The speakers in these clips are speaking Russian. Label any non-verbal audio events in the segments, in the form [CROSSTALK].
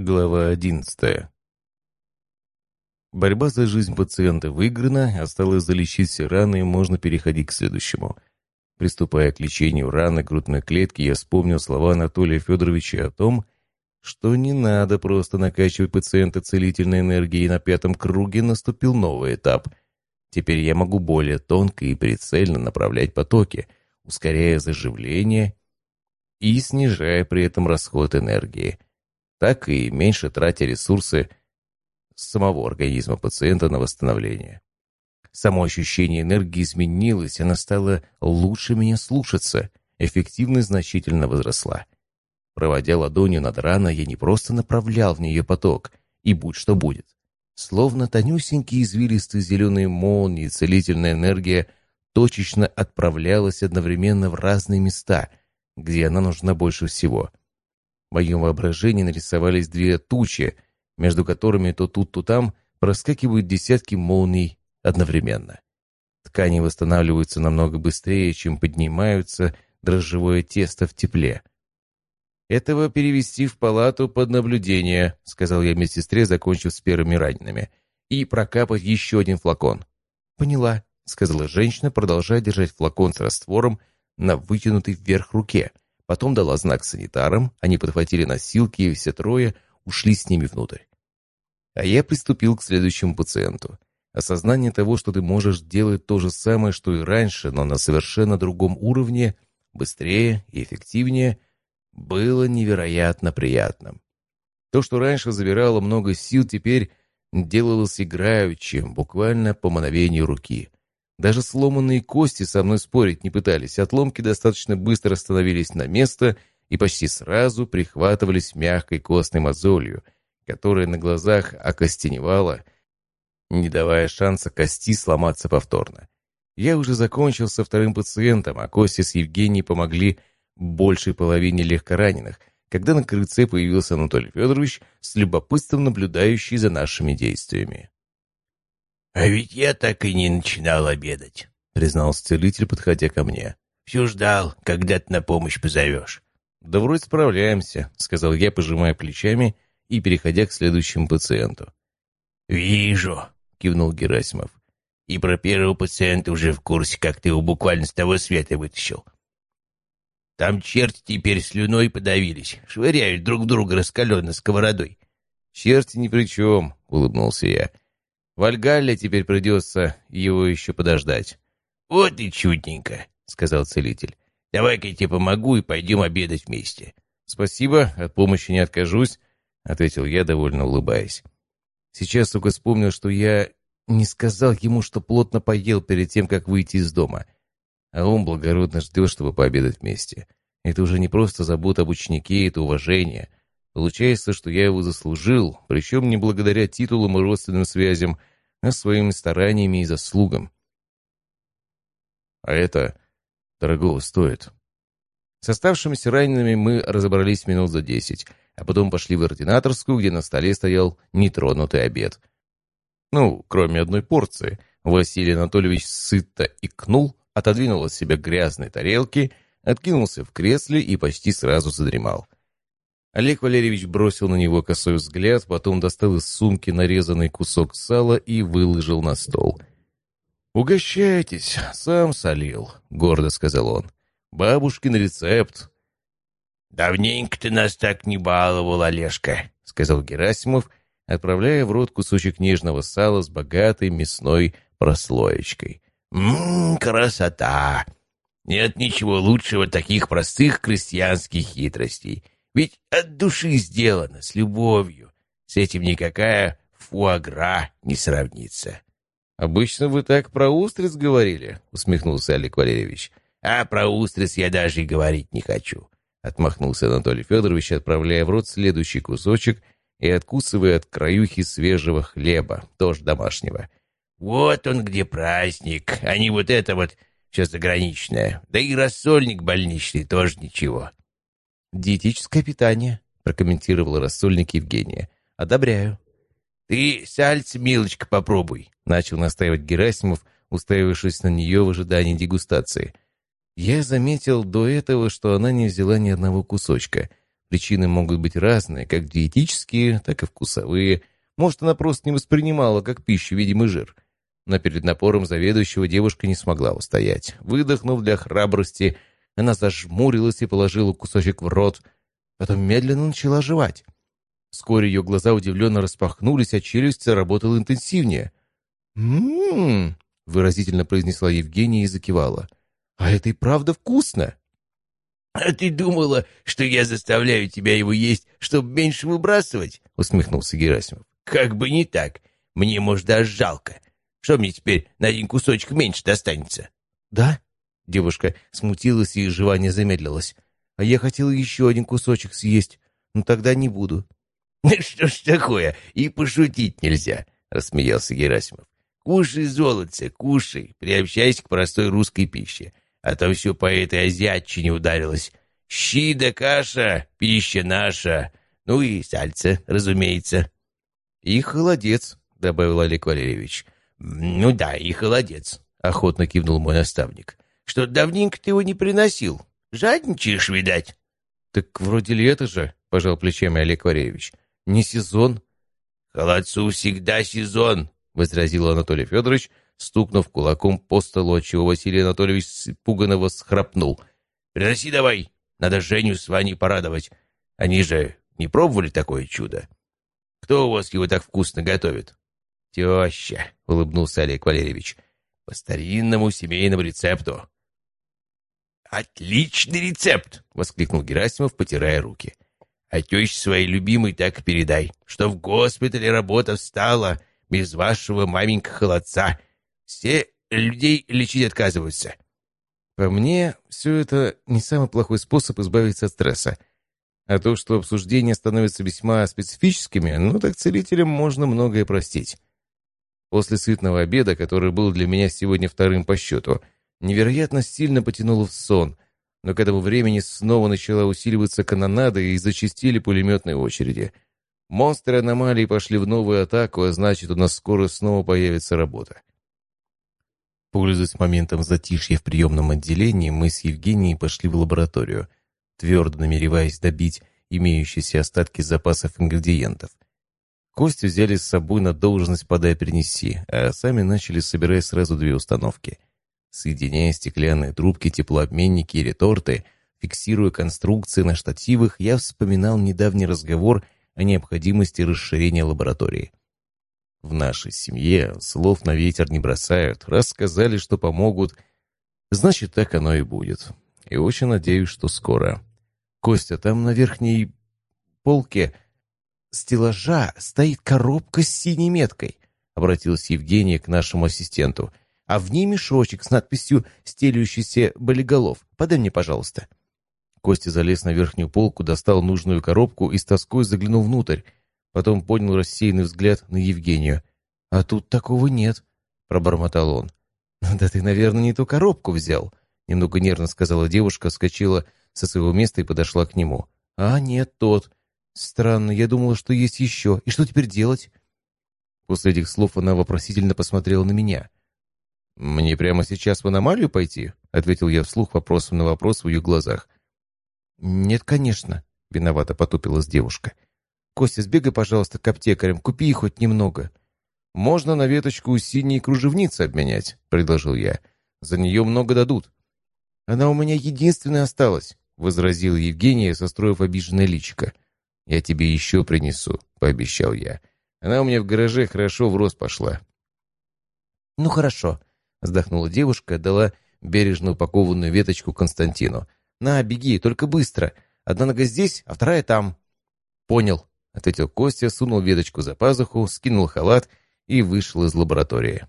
Глава одиннадцатая. Борьба за жизнь пациента выиграна, осталось залечить все раны, и можно переходить к следующему. Приступая к лечению раны грудной клетки, я вспомнил слова Анатолия Федоровича о том, что не надо просто накачивать пациента целительной энергией, на пятом круге наступил новый этап. Теперь я могу более тонко и прицельно направлять потоки, ускоряя заживление и снижая при этом расход энергии – так и меньше тратя ресурсы самого организма пациента на восстановление. Само ощущение энергии изменилось, она стала лучше меня слушаться, эффективность значительно возросла. Проводя ладонью над раной, я не просто направлял в нее поток, и будь что будет. Словно тонюсенькие извилистые зеленые молнии, целительная энергия точечно отправлялась одновременно в разные места, где она нужна больше всего. В моем воображении нарисовались две тучи, между которыми то тут, то там проскакивают десятки молний одновременно. Ткани восстанавливаются намного быстрее, чем поднимаются дрожжевое тесто в тепле. «Этого перевести в палату под наблюдение», — сказал я медсестре, закончив с первыми ранеными, «и прокапать еще один флакон». «Поняла», — сказала женщина, продолжая держать флакон с раствором на вытянутой вверх руке — Потом дала знак санитарам, они подхватили носилки, и все трое ушли с ними внутрь. А я приступил к следующему пациенту. Осознание того, что ты можешь делать то же самое, что и раньше, но на совершенно другом уровне, быстрее и эффективнее, было невероятно приятным. То, что раньше забирало много сил, теперь делалось играючим, буквально по мановению руки. Даже сломанные кости со мной спорить не пытались. Отломки достаточно быстро становились на место и почти сразу прихватывались мягкой костной мозолью, которая на глазах окостеневала, не давая шанса кости сломаться повторно. Я уже закончил со вторым пациентом, а Костя с Евгенией помогли большей половине легкораненых, когда на крыльце появился Анатолий Федорович с любопытством наблюдающий за нашими действиями. «А ведь я так и не начинал обедать», — признался целитель, подходя ко мне. «Все ждал, когда ты на помощь позовешь». «Да вроде справляемся», — сказал я, пожимая плечами и переходя к следующему пациенту. «Вижу», — кивнул Герасимов. «И про первого пациента уже в курсе, как ты его буквально с того света вытащил. Там черти теперь слюной подавились, швыряют друг друга раскаленной сковородой». «Черти ни при чем», — улыбнулся я. В Альгалле теперь придется его еще подождать. «Вот и чудненько», — сказал целитель. «Давай-ка я тебе помогу и пойдем обедать вместе». «Спасибо, от помощи не откажусь», — ответил я, довольно улыбаясь. Сейчас только вспомнил, что я не сказал ему, что плотно поел перед тем, как выйти из дома. А он благородно ждет, чтобы пообедать вместе. Это уже не просто забота об ученике, это уважение. Получается, что я его заслужил, причем не благодаря титулам и родственным связям, а своими стараниями и заслугам. А это дорого стоит. С оставшимися ранеными мы разобрались минут за десять, а потом пошли в ординаторскую, где на столе стоял нетронутый обед. Ну, кроме одной порции. Василий Анатольевич сыто икнул, отодвинул от себя грязные тарелки, откинулся в кресле и почти сразу задремал. Олег Валерьевич бросил на него косой взгляд, потом достал из сумки нарезанный кусок сала и выложил на стол. «Угощайтесь, сам солил», — гордо сказал он. «Бабушкин рецепт». «Давненько ты нас так не баловал, Олежка», — сказал Герасимов, отправляя в рот кусочек нежного сала с богатой мясной прослоечкой. «Ммм, красота! Нет ничего лучшего таких простых крестьянских хитростей». Ведь от души сделано, с любовью. С этим никакая фуагра не сравнится. «Обычно вы так про устриц говорили», — усмехнулся Олег Валерьевич. «А про устриц я даже и говорить не хочу», — отмахнулся Анатолий Федорович, отправляя в рот следующий кусочек и откусывая от краюхи свежего хлеба, тоже домашнего. «Вот он где праздник, а не вот это вот все заграничное. Да и рассольник больничный тоже ничего». «Диетическое питание», — прокомментировала рассольник Евгения. «Одобряю». «Ты сальце, милочка, попробуй», — начал настаивать Герасимов, уставившись на нее в ожидании дегустации. Я заметил до этого, что она не взяла ни одного кусочка. Причины могут быть разные, как диетические, так и вкусовые. Может, она просто не воспринимала как пищу видимый жир. Но перед напором заведующего девушка не смогла устоять. Выдохнув для храбрости, она зажмурилась и положила кусочек в рот. Потом медленно начала жевать. Вскоре ее глаза удивленно распахнулись, а челюсть заработала интенсивнее. «М-м-м!» — выразительно произнесла Евгения и закивала. «А это и правда вкусно!» «А ты думала, что я заставляю тебя его есть, чтобы меньше выбрасывать?» — усмехнулся Герасимов. «Как бы не так. Мне, может, даже жалко. Что мне теперь на один кусочек меньше достанется?» «Да?» — девушка смутилась и жевание замедлилось. «А я хотела еще один кусочек съесть, но тогда не буду». [LAUGHS] «Что ж такое? И пошутить нельзя!» — рассмеялся Герасимов. «Кушай, золотце, кушай, приобщайся к простой русской пище а то все по этой азиатчине ударилось. Щи да каша, пища наша, ну и сальце, разумеется». «И холодец», — добавил Олег Валерьевич. «Ну да, и холодец», — охотно кивнул мой наставник. «Что давненько ты его не приносил. Жадничаешь, видать?» «Так вроде лето же», — пожал плечами Олег Валерьевич. «Не сезон». «Холодцу всегда сезон», — возразил Анатолий Федорович, стукнув кулаком по столу, отчего Василий Анатольевич испуганно восхрапнул. «Приноси давай! Надо Женю с Ваней порадовать. Они же не пробовали такое чудо. Кто у вас его так вкусно готовит?» «Теща», — улыбнулся Олег Валерьевич, — «по старинному семейному рецепту». «Отличный рецепт!» — воскликнул Герасимов, потирая руки. «А теще своей любимой так и передай, что в госпитале работа встала без вашего маменька холодца, все людей лечить отказываются. По мне, все это не самый плохой способ избавиться от стресса. А то, что обсуждения становятся весьма специфическими, ну так целителям можно многое простить. После сытного обеда, который был для меня сегодня вторым по счету, невероятно сильно потянуло в сон, но к этому времени снова начала усиливаться канонада и зачастили пулеметные очереди. Монстры аномалии пошли в новую атаку, а значит, у нас скоро снова появится работа. Пользуясь моментом затишья в приемном отделении, мы с Евгенией пошли в лабораторию, твердо намереваясь добить имеющиеся остатки запасов ингредиентов. Костю взяли с собой на должность «подай-принеси», а сами начали собирать сразу две установки. Соединяя стеклянные трубки, теплообменники и реторты, фиксируя конструкции на штативах, я вспоминал недавний разговор о необходимости расширения лаборатории. В нашей семье слов на ветер не бросают. Раз сказали, что помогут, значит, так оно и будет. И очень надеюсь, что скоро. Костя, там на верхней полке стеллажа стоит коробка с синей меткой, обратилась Евгения к нашему ассистенту. А в ней мешочек с надписью «Стелющийся болиголов». Подай мне, пожалуйста. Костя залез на верхнюю полку, достал нужную коробку и с тоской заглянул внутрь. Потом поднял рассеянный взгляд на Евгению. «А тут такого нет», — пробормотал он. «Да ты, наверное, не ту коробку взял», — немного нервно сказала девушка, вскочила со своего места и подошла к нему. «А, нет, тот. Странно, я думала, что есть еще. И что теперь делать?» После этих слов она вопросительно посмотрела на меня. «Мне прямо сейчас в аномалию пойти?» — ответил я вслух вопросом на вопрос в ее глазах. «Нет, конечно», — виновато потупилась девушка. «Костя, сбегай, пожалуйста, к аптекарям, купи хоть немного». «Можно на веточку синей кружевницы обменять», — предложил я. «За нее много дадут». «Она у меня единственная осталась», — возразил Евгения, состроив обиженное личико. «Я тебе еще принесу», — пообещал я. «Она у меня в гараже хорошо в рост пошла». «Ну хорошо», — вздохнула девушка, дала бережно упакованную веточку Константину. «На, беги, только быстро. Одна нога здесь, а вторая там». «Понял», — ответил Костя, сунул веточку за пазуху, скинул халат и вышел из лаборатории.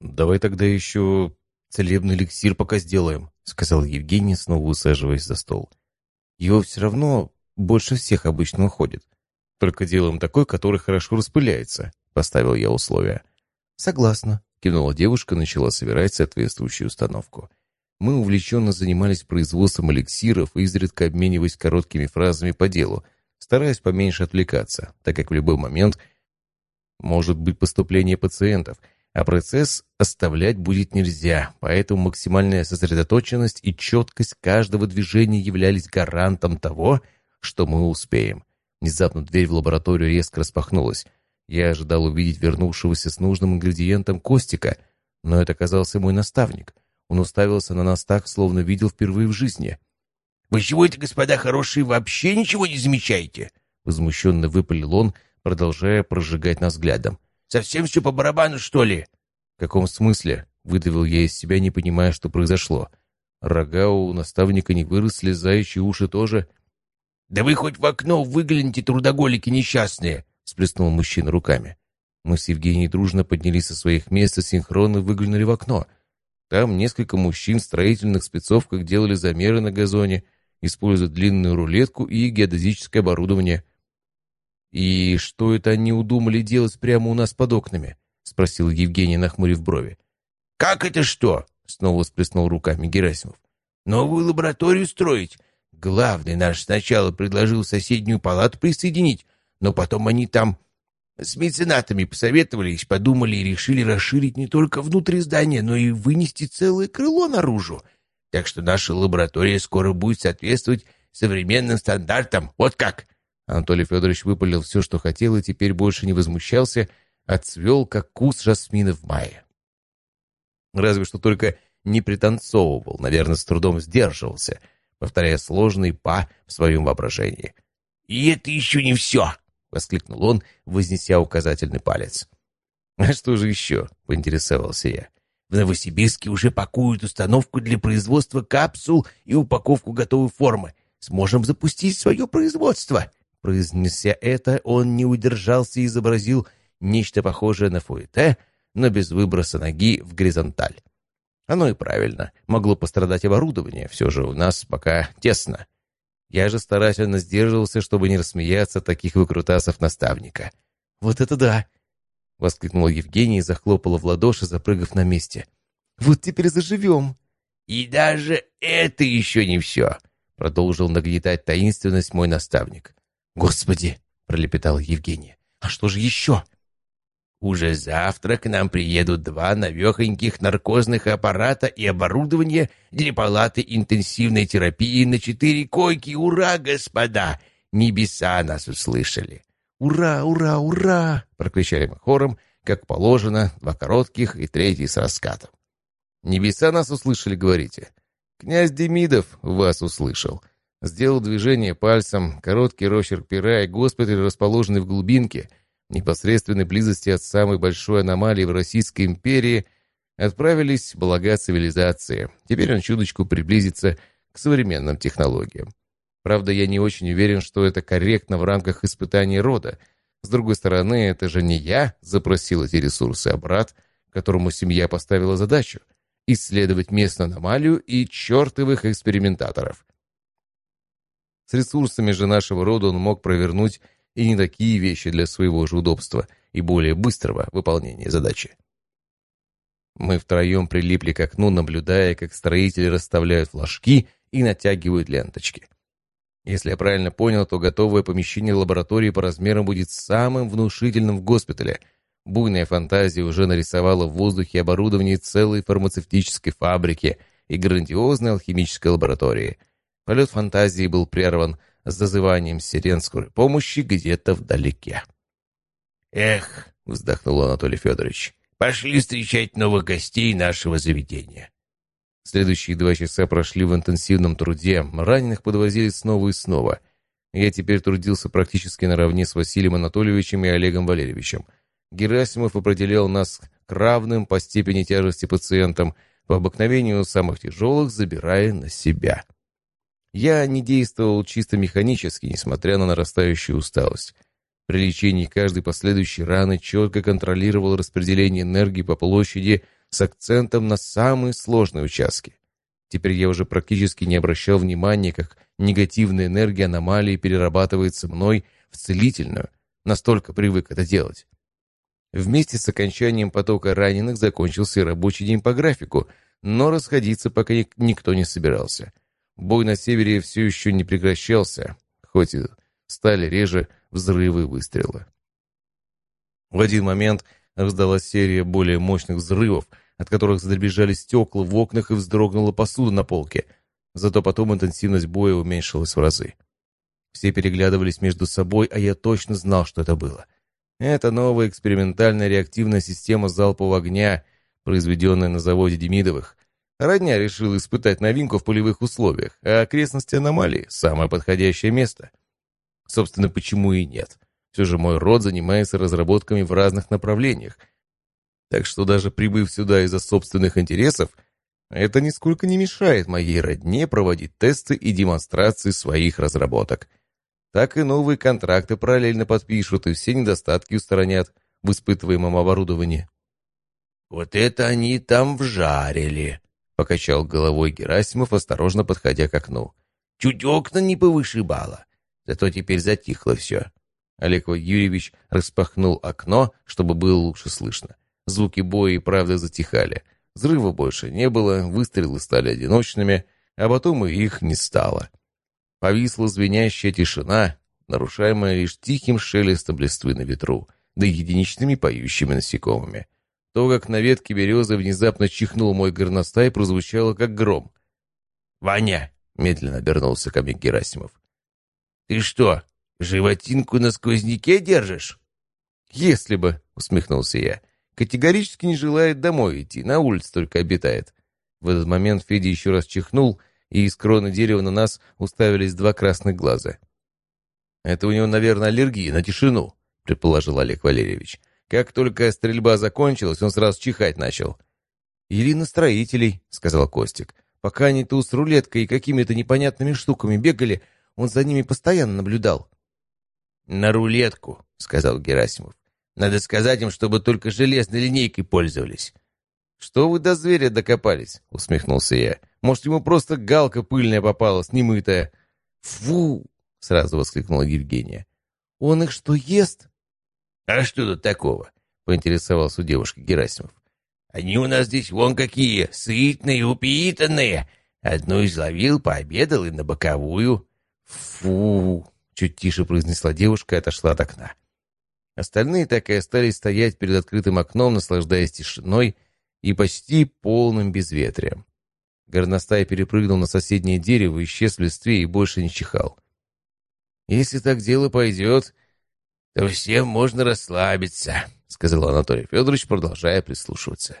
«Давай тогда еще целебный эликсир пока сделаем», — сказал Евгений, снова усаживаясь за стол. «Его все равно больше всех обычно уходит. Только делаем такой, который хорошо распыляется», — поставил я условия. «Согласна», — кивнула девушка, начала собирать соответствующую установку. Мы увлеченно занимались производством эликсиров, изредка обмениваясь короткими фразами по делу — стараясь поменьше отвлекаться, так как в любой момент может быть поступление пациентов, а процесс оставлять будет нельзя, поэтому максимальная сосредоточенность и четкость каждого движения являлись гарантом того, что мы успеем. Внезапно дверь в лабораторию резко распахнулась. Я ожидал увидеть вернувшегося с нужным ингредиентом Костика, но это оказался мой наставник. Он уставился на нас так, словно видел впервые в жизни. «Вы чего это, господа хорошие, вообще ничего не замечаете?» Возмущенно выпалил он, продолжая прожигать нас взглядом. «Совсем все по барабану, что ли?» «В каком смысле?» — выдавил я из себя, не понимая, что произошло. Рога у наставника не выросли, заячьи уши тоже. «Да вы хоть в окно выгляните, трудоголики несчастные!» — сплеснул мужчина руками. Мы с Евгенией дружно поднялись со своих мест и синхронно выглянули в окно. Там несколько мужчин в строительных спецовках делали замеры на газоне — используя длинную рулетку и геодезическое оборудование. «И что это они удумали делать прямо у нас под окнами?» — спросил Евгений, нахмурив брови. «Как это что?» — снова всплеснул руками Герасимов. «Новую лабораторию строить? Главный наш сначала предложил соседнюю палату присоединить, но потом они там с меценатами посоветовались, подумали и решили расширить не только внутри здания, но и вынести целое крыло наружу. Так что наша лаборатория скоро будет соответствовать современным стандартам. Вот как!» Анатолий Федорович выпалил все, что хотел, и теперь больше не возмущался, отцвел, как куст жасмина в мае. Разве что только не пританцовывал, наверное, с трудом сдерживался, повторяя сложный па в своем воображении. «И это еще не все!» — воскликнул он, вознеся указательный палец. «А что же еще?» — поинтересовался я. В Новосибирске уже пакуют установку для производства капсул и упаковку готовой формы. Сможем запустить свое производство». Произнеся это, он не удержался и изобразил нечто похожее на фуэте, но без выброса ноги в горизонталь. Оно и правильно. Могло пострадать оборудование. Все же у нас пока тесно. Я же старательно сдерживался, чтобы не рассмеяться от таких выкрутасов наставника. «Вот это да! — воскликнула Евгения и захлопала в ладоши, запрыгав на месте. «Вот теперь заживем!» «И даже это еще не все!» — продолжил нагнетать таинственность мой наставник. «Господи!» — пролепетала Евгения. «А что же еще?» «Уже завтра к нам приедут два навехоньких наркозных аппарата и оборудование для палаты интенсивной терапии на четыре койки. Ура, господа! Небеса нас услышали!» «Ура, ура, ура!» — прокричали мы хором, как положено, два коротких и третий с раскатом. «Небеса нас услышали, говорите?» «Князь Демидов вас услышал». Сделал движение пальцем, короткий росчерк пера, и госпиталь, расположенный в глубинке, непосредственной близости от самой большой аномалии в Российской империи, отправились блага цивилизации. Теперь он чуточку приблизится к современным технологиям. Правда, я не очень уверен, что это корректно в рамках испытаний рода. С другой стороны, это же не я запросил эти ресурсы, а брат, которому семья поставила задачу — исследовать местную аномалию и чертовых экспериментаторов. С ресурсами же нашего рода он мог провернуть и не такие вещи для своего же удобства и более быстрого выполнения задачи. Мы втроем прилипли к окну, наблюдая, как строители расставляют флажки и натягивают ленточки. Если я правильно понял, то готовое помещение лаборатории по размерам будет самым внушительным в госпитале. Буйная фантазия уже нарисовала в воздухе оборудование целой фармацевтической фабрики и грандиозной алхимической лаборатории. Полет фантазии был прерван с зазыванием сирен скорой помощи где-то вдалеке. «Эх!» — вздохнул Анатолий Федорович. «Пошли встречать новых гостей нашего заведения». Следующие два часа прошли в интенсивном труде, раненых подвозили снова и снова. Я теперь трудился практически наравне с Василием Анатольевичем и Олегом Валерьевичем. Герасимов определял нас к равным по степени тяжести пациентам, по обыкновению самых тяжелых забирая на себя. Я не действовал чисто механически, несмотря на нарастающую усталость. При лечении каждой последующей раны четко контролировал распределение энергии по площади с акцентом на самые сложные участки. Теперь я уже практически не обращал внимания, как негативная энергия аномалии перерабатывается мной в целительную, настолько привык это делать. Вместе с окончанием потока раненых закончился рабочий день по графику, но расходиться пока никто не собирался. Бой на севере все еще не прекращался, хоть и стали реже взрывы и выстрелы. В один момент Раздалась серия более мощных взрывов, от которых задребезжали стекла в окнах и вздрогнула посуда на полке. Зато потом интенсивность боя уменьшилась в разы. Все переглядывались между собой, а я точно знал, что это было. Это новая экспериментальная реактивная система залпового огня, произведенная на заводе Демидовых. Родня решила испытать новинку в полевых условиях, а окрестности аномалии — самое подходящее место. Собственно, почему и нет. Все же мой род занимается разработками в разных направлениях. Так что даже прибыв сюда из-за собственных интересов, это нисколько не мешает моей родне проводить тесты и демонстрации своих разработок. Так и новые контракты параллельно подпишут и все недостатки устранят в испытываемом оборудовании. «Вот это они там вжарили!» Покачал головой Герасимов, осторожно подходя к окну. Чуть окна не повышибало. Зато теперь затихло все. Олег Юрьевич распахнул окно, чтобы было лучше слышно. Звуки боя и правда затихали. Взрыва больше не было, выстрелы стали одиночными, а потом и их не стало. Повисла звенящая тишина, нарушаемая лишь тихим шелестом листвы на ветру, да единичными поющими насекомыми. То, как на ветке березы внезапно чихнул мой горностай, прозвучало как гром. «Ваня!» — медленно обернулся ко мне Герасимов. «Ты что, животинку на сквозняке держишь?» «Если бы», — усмехнулся я, — «категорически не желает домой идти, на улице только обитает». В этот момент Федя еще раз чихнул, и из кроны дерева на нас уставились два красных глаза. «Это у него, наверное, аллергия на тишину», — предположил Олег Валерьевич. Как только стрельба закончилась, он сразу чихать начал. «Ирина строителей», — сказал Костик. «Пока они тут с рулеткой и какими-то непонятными штуками бегали, он за ними постоянно наблюдал». «На рулетку», — сказал Герасимов. «Надо сказать им, чтобы только железной линейкой пользовались». «Что вы до зверя докопались?» — усмехнулся я. «Может, ему просто галка пыльная попалась, немытая?» «Фу!» — сразу воскликнула Евгения. «Он их что, ест?» «А что тут такого?» — поинтересовался у девушки Герасимов. «Они у нас здесь вон какие, сытные, упитанные. Одну изловил, пообедал и на боковую». «Фу!» — чуть тише произнесла девушка и отошла от окна. Остальные так и остались стоять перед открытым окном, наслаждаясь тишиной и почти полным безветрием. Горностай перепрыгнул на соседнее дерево, исчез в листве и больше не чихал. «Если так дело пойдет, то всем можно расслабиться», — сказал Анатолий Федорович, продолжая прислушиваться.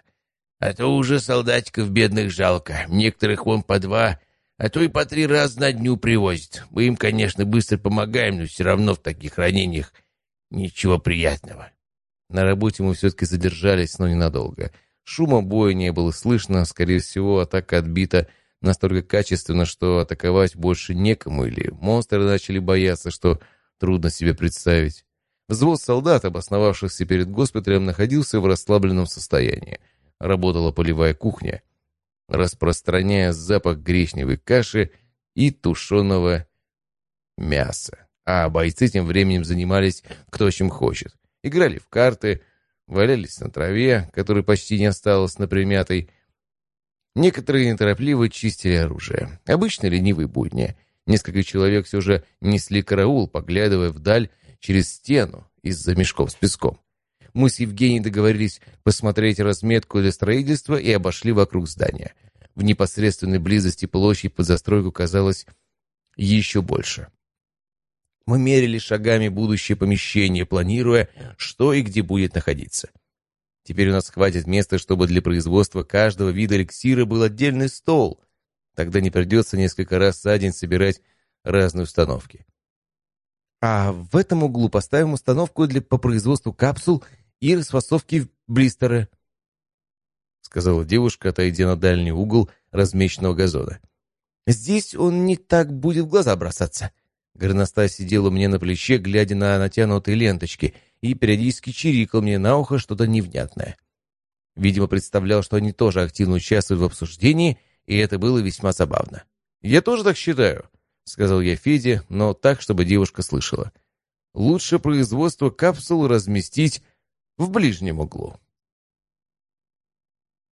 «А то уже солдатиков бедных жалко. Некоторых вон по два, а то и по три раза на дню привозят. Мы им, конечно, быстро помогаем, но все равно в таких ранениях ничего приятного». На работе мы все-таки задержались, но ненадолго. Шума боя не было слышно, скорее всего, атака отбита настолько качественно, что атаковать больше некому, или монстры начали бояться, что трудно себе представить. Взвод солдат, обосновавшихся перед госпиталем, находился в расслабленном состоянии. Работала полевая кухня, распространяя запах гречневой каши и тушеного мяса. А бойцы тем временем занимались кто чем хочет. Играли в карты, валялись на траве, которой почти не осталось на примятой. Некоторые неторопливо чистили оружие. Обычно ленивые будни. Несколько человек все же несли караул, поглядывая вдаль через стену из-за мешков с песком. Мы с Евгением договорились посмотреть разметку для строительства и обошли вокруг здания. В непосредственной близости площадь под застройку казалась еще больше. Мы мерили шагами будущее помещение, планируя, что и где будет находиться. Теперь у нас хватит места, чтобы для производства каждого вида эликсира был отдельный стол. Тогда не придется несколько раз за день собирать разные установки. А в этом углу поставим установку для, по производству капсул и расфасовки блистера», — сказала девушка, отойдя на дальний угол размеченного газона. «Здесь он не так будет в глаза бросаться». Горностай сидел у меня на плече, глядя на натянутые ленточки, и периодически чирикал мне на ухо что-то невнятное. Видимо, представлял, что они тоже активно участвуют в обсуждении, и это было весьма забавно. «Я тоже так считаю», — сказал я Феде, но так, чтобы девушка слышала. «Лучше производство капсул разместить в ближнем углу».